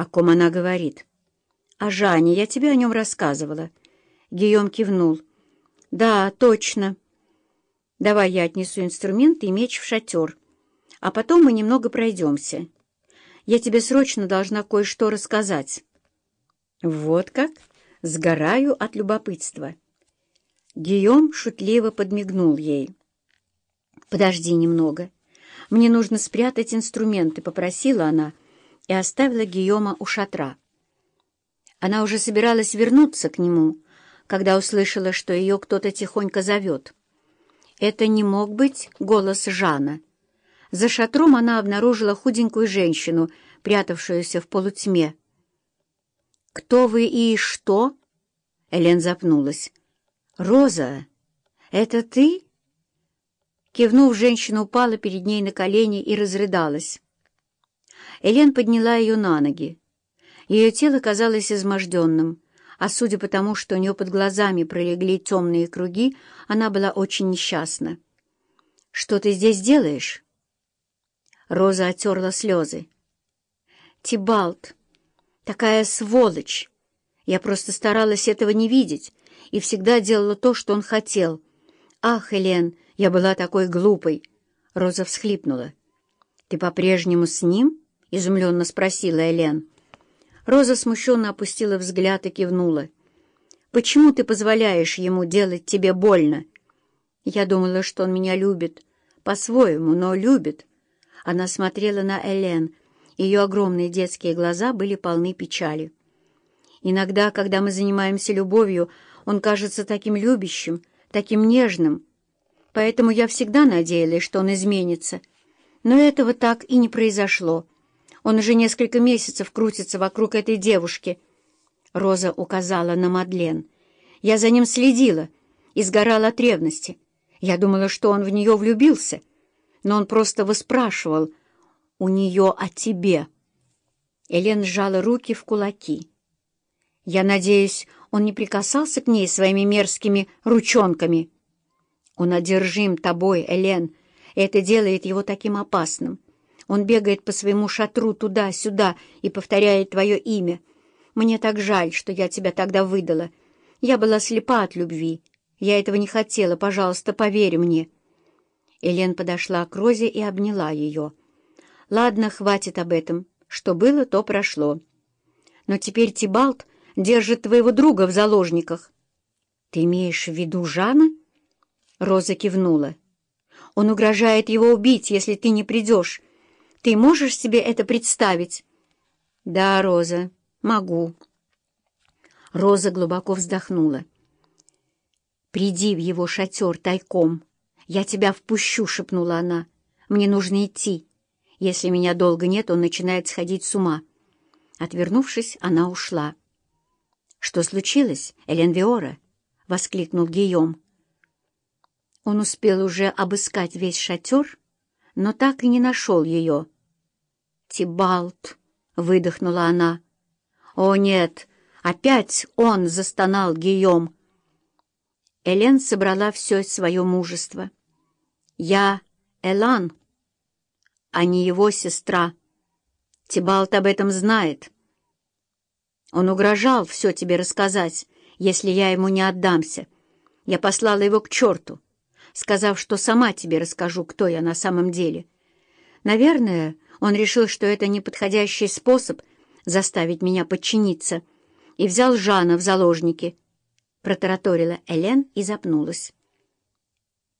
О ком она говорит? О Жане, я тебе о нем рассказывала. Гийом кивнул. Да, точно. Давай я отнесу инструменты и меч в шатер, а потом мы немного пройдемся. Я тебе срочно должна кое-что рассказать. Вот как? Сгораю от любопытства. Гийом шутливо подмигнул ей. «Подожди немного. Мне нужно спрятать инструменты», — попросила она и оставила Гийома у шатра. Она уже собиралась вернуться к нему, когда услышала, что ее кто-то тихонько зовет. Это не мог быть голос Жана. За шатром она обнаружила худенькую женщину, прятавшуюся в полутьме. «Кто вы и что?» Элен запнулась. «Роза, это ты?» Кивнув, женщина упала перед ней на колени и разрыдалась. Элен подняла ее на ноги. Ее тело казалось изможденным, а судя по тому, что у нее под глазами пролегли темные круги, она была очень несчастна. «Что ты здесь делаешь?» Роза оттерла слезы. «Тибалт, такая сволочь! Я просто старалась этого не видеть и всегда делала то, что он хотел. Ах, Элен, я была такой глупой!» Роза всхлипнула. «Ты по-прежнему с ним?» — изумленно спросила Элен. Роза смущенно опустила взгляд и кивнула. «Почему ты позволяешь ему делать тебе больно?» «Я думала, что он меня любит. По-своему, но любит». Она смотрела на Элен. Ее огромные детские глаза были полны печали. «Иногда, когда мы занимаемся любовью, он кажется таким любящим, таким нежным. Поэтому я всегда надеялась, что он изменится. Но этого так и не произошло. Он уже несколько месяцев крутится вокруг этой девушки. Роза указала на Мадлен. Я за ним следила и сгорала от ревности. Я думала, что он в нее влюбился, но он просто выспрашивал у нее о тебе. Элен сжала руки в кулаки. Я надеюсь, он не прикасался к ней своими мерзкими ручонками. Он одержим тобой, Элен, это делает его таким опасным. Он бегает по своему шатру туда-сюда и повторяет твое имя. Мне так жаль, что я тебя тогда выдала. Я была слепа от любви. Я этого не хотела, пожалуйста, поверь мне». Элен подошла к Розе и обняла ее. «Ладно, хватит об этом. Что было, то прошло. Но теперь Тибалт держит твоего друга в заложниках». «Ты имеешь в виду Жана?» Роза кивнула. «Он угрожает его убить, если ты не придешь. Ты можешь себе это представить?» «Да, Роза, могу». Роза глубоко вздохнула. «Приди в его шатер тайком. Я тебя впущу», — шепнула она. «Мне нужно идти. Если меня долго нет, он начинает сходить с ума». Отвернувшись, она ушла. «Что случилось, Элен Виора?» — воскликнул Гийом. Он успел уже обыскать весь шатер, но так и не нашел ее. «Тибалт!» — выдохнула она. «О, нет! Опять он!» — застонал Гийом. Элен собрала все свое мужество. «Я Элан, а не его сестра. Тибалт об этом знает. Он угрожал все тебе рассказать, если я ему не отдамся. Я послала его к черту» сказав, что сама тебе расскажу, кто я на самом деле. Наверное, он решил, что это неподходящий способ заставить меня подчиниться, и взял Жана в заложники. Протараторила Элен и запнулась.